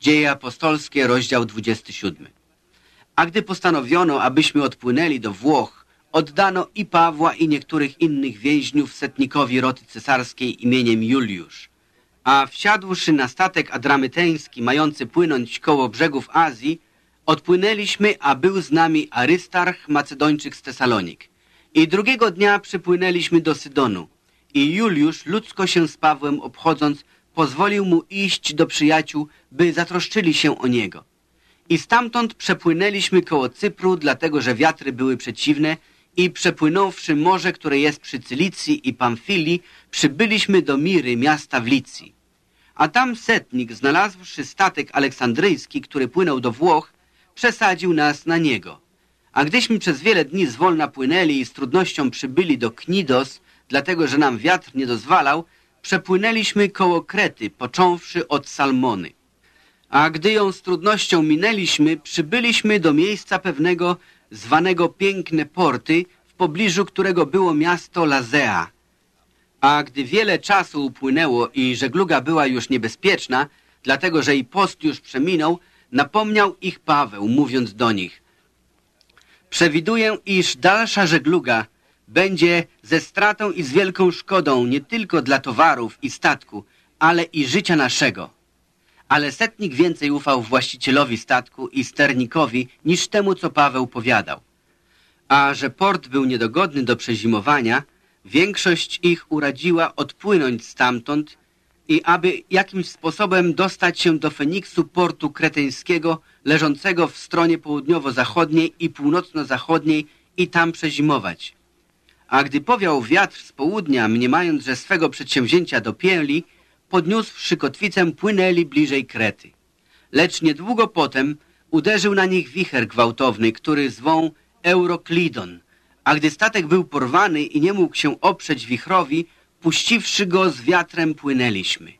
Dzieje apostolskie, rozdział 27. A gdy postanowiono, abyśmy odpłynęli do Włoch, oddano i Pawła i niektórych innych więźniów setnikowi roty cesarskiej imieniem Juliusz. A wsiadłszy na statek adramyteński mający płynąć koło brzegów Azji, odpłynęliśmy, a był z nami Arystarch, Macedończyk z Tesalonik. I drugiego dnia przypłynęliśmy do Sydonu. I Juliusz, ludzko się z Pawłem obchodząc, pozwolił mu iść do przyjaciół, by zatroszczyli się o niego. I stamtąd przepłynęliśmy koło Cypru, dlatego że wiatry były przeciwne i przepłynąwszy morze, które jest przy Cylicji i Pamfilii, przybyliśmy do Miry, miasta w Licji. A tam setnik, znalazłszy statek aleksandryjski, który płynął do Włoch, przesadził nas na niego. A gdyśmy przez wiele dni zwolna płynęli i z trudnością przybyli do Knidos, dlatego że nam wiatr nie dozwalał, przepłynęliśmy koło Krety, począwszy od Salmony. A gdy ją z trudnością minęliśmy, przybyliśmy do miejsca pewnego, zwanego Piękne Porty, w pobliżu którego było miasto Lazea. A gdy wiele czasu upłynęło i żegluga była już niebezpieczna, dlatego że i post już przeminął, napomniał ich Paweł, mówiąc do nich Przewiduję, iż dalsza żegluga będzie ze stratą i z wielką szkodą nie tylko dla towarów i statku, ale i życia naszego. Ale setnik więcej ufał właścicielowi statku i sternikowi niż temu, co Paweł powiadał. A że port był niedogodny do przezimowania, większość ich uradziła odpłynąć stamtąd i aby jakimś sposobem dostać się do Feniksu portu kreteńskiego leżącego w stronie południowo-zachodniej i północno-zachodniej i tam przezimować. A gdy powiał wiatr z południa, mniemając, że swego przedsięwzięcia dopięli, podniósłszy kotwicę, płynęli bliżej Krety. Lecz niedługo potem uderzył na nich wicher gwałtowny, który zwą Euroklidon, a gdy statek był porwany i nie mógł się oprzeć wichrowi, puściwszy go z wiatrem płynęliśmy.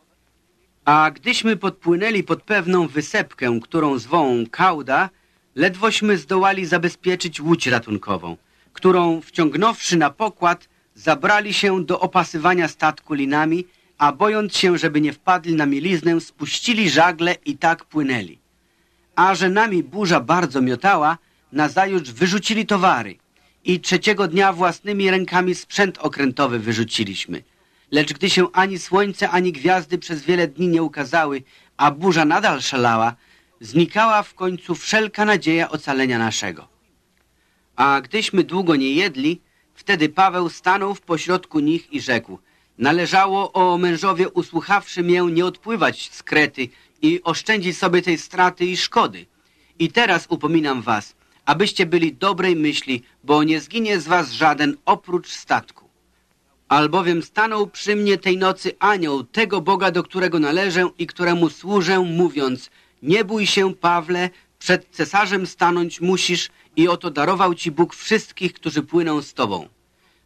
A gdyśmy podpłynęli pod pewną wysepkę, którą zwą Kauda, ledwośmy zdołali zabezpieczyć łódź ratunkową, którą wciągnąwszy na pokład, zabrali się do opasywania statku linami, a bojąc się, żeby nie wpadli na mieliznę, spuścili żagle i tak płynęli. A że nami burza bardzo miotała, nazajutrz wyrzucili towary i trzeciego dnia własnymi rękami sprzęt okrętowy wyrzuciliśmy – Lecz gdy się ani słońce, ani gwiazdy przez wiele dni nie ukazały, a burza nadal szalała, znikała w końcu wszelka nadzieja ocalenia naszego. A gdyśmy długo nie jedli, wtedy Paweł stanął w pośrodku nich i rzekł Należało, o mężowie, usłuchawszy mię, nie odpływać z Krety i oszczędzić sobie tej straty i szkody. I teraz upominam was, abyście byli dobrej myśli, bo nie zginie z was żaden oprócz statku. Albowiem stanął przy mnie tej nocy anioł, tego Boga, do którego należę i któremu służę, mówiąc Nie bój się, Pawle, przed cesarzem stanąć musisz i oto darował ci Bóg wszystkich, którzy płyną z tobą.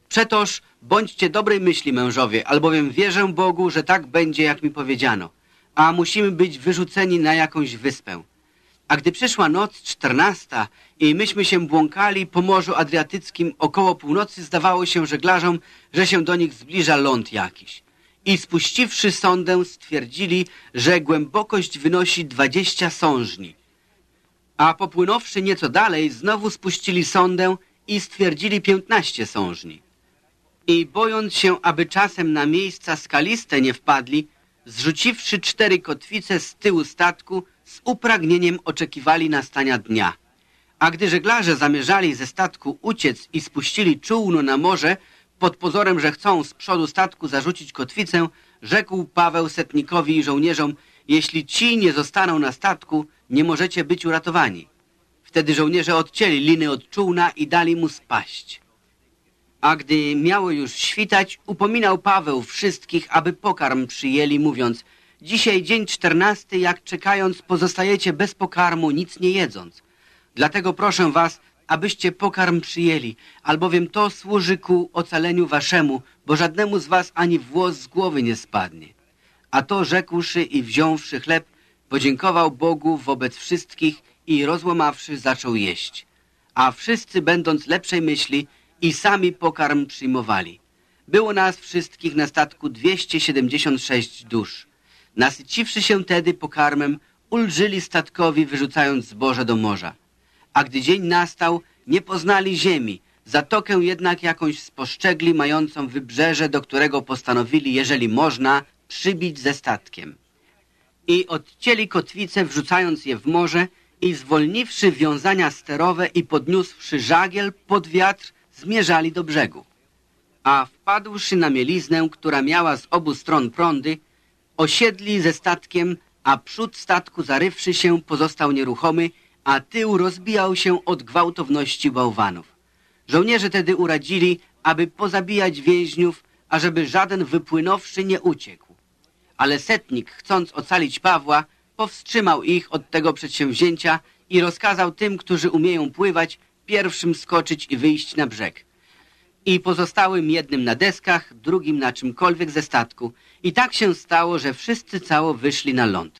Przetoż bądźcie dobrej myśli, mężowie, albowiem wierzę Bogu, że tak będzie, jak mi powiedziano. A musimy być wyrzuceni na jakąś wyspę. A gdy przyszła noc czternasta i myśmy się błąkali po Morzu Adriatyckim około północy, zdawało się żeglarzom, że się do nich zbliża ląd jakiś. I spuściwszy sondę, stwierdzili, że głębokość wynosi dwadzieścia sążni. A popłynąwszy nieco dalej, znowu spuścili sondę i stwierdzili piętnaście sążni. I bojąc się, aby czasem na miejsca skaliste nie wpadli, zrzuciwszy cztery kotwice z tyłu statku, z upragnieniem oczekiwali nastania dnia. A gdy żeglarze zamierzali ze statku uciec i spuścili czółno na morze, pod pozorem, że chcą z przodu statku zarzucić kotwicę, rzekł Paweł setnikowi i żołnierzom, jeśli ci nie zostaną na statku, nie możecie być uratowani. Wtedy żołnierze odcięli liny od czółna i dali mu spaść. A gdy miało już świtać, upominał Paweł wszystkich, aby pokarm przyjęli, mówiąc – Dzisiaj dzień czternasty, jak czekając pozostajecie bez pokarmu, nic nie jedząc. Dlatego proszę was, abyście pokarm przyjęli, albowiem to służy ku ocaleniu waszemu, bo żadnemu z was ani włos z głowy nie spadnie. A to rzekłszy i wziąwszy chleb, podziękował Bogu wobec wszystkich i rozłamawszy zaczął jeść. A wszyscy będąc lepszej myśli i sami pokarm przyjmowali. Było nas wszystkich na statku 276 dusz. Nasyciwszy się tedy pokarmem, ulżyli statkowi, wyrzucając zboże do morza. A gdy dzień nastał, nie poznali ziemi, zatokę jednak jakąś spostrzegli mającą wybrzeże, do którego postanowili, jeżeli można, przybić ze statkiem. I odcięli kotwice, wrzucając je w morze i zwolniwszy wiązania sterowe i podniósłszy żagiel pod wiatr, zmierzali do brzegu. A wpadłszy na mieliznę, która miała z obu stron prądy, osiedli ze statkiem, a przód statku zarywszy się pozostał nieruchomy, a tył rozbijał się od gwałtowności bałwanów. Żołnierze tedy uradzili, aby pozabijać więźniów, ażeby żaden wypłynąwszy nie uciekł. Ale setnik, chcąc ocalić Pawła, powstrzymał ich od tego przedsięwzięcia i rozkazał tym, którzy umieją pływać, pierwszym skoczyć i wyjść na brzeg. I pozostałym jednym na deskach, drugim na czymkolwiek ze statku. I tak się stało, że wszyscy cało wyszli na ląd.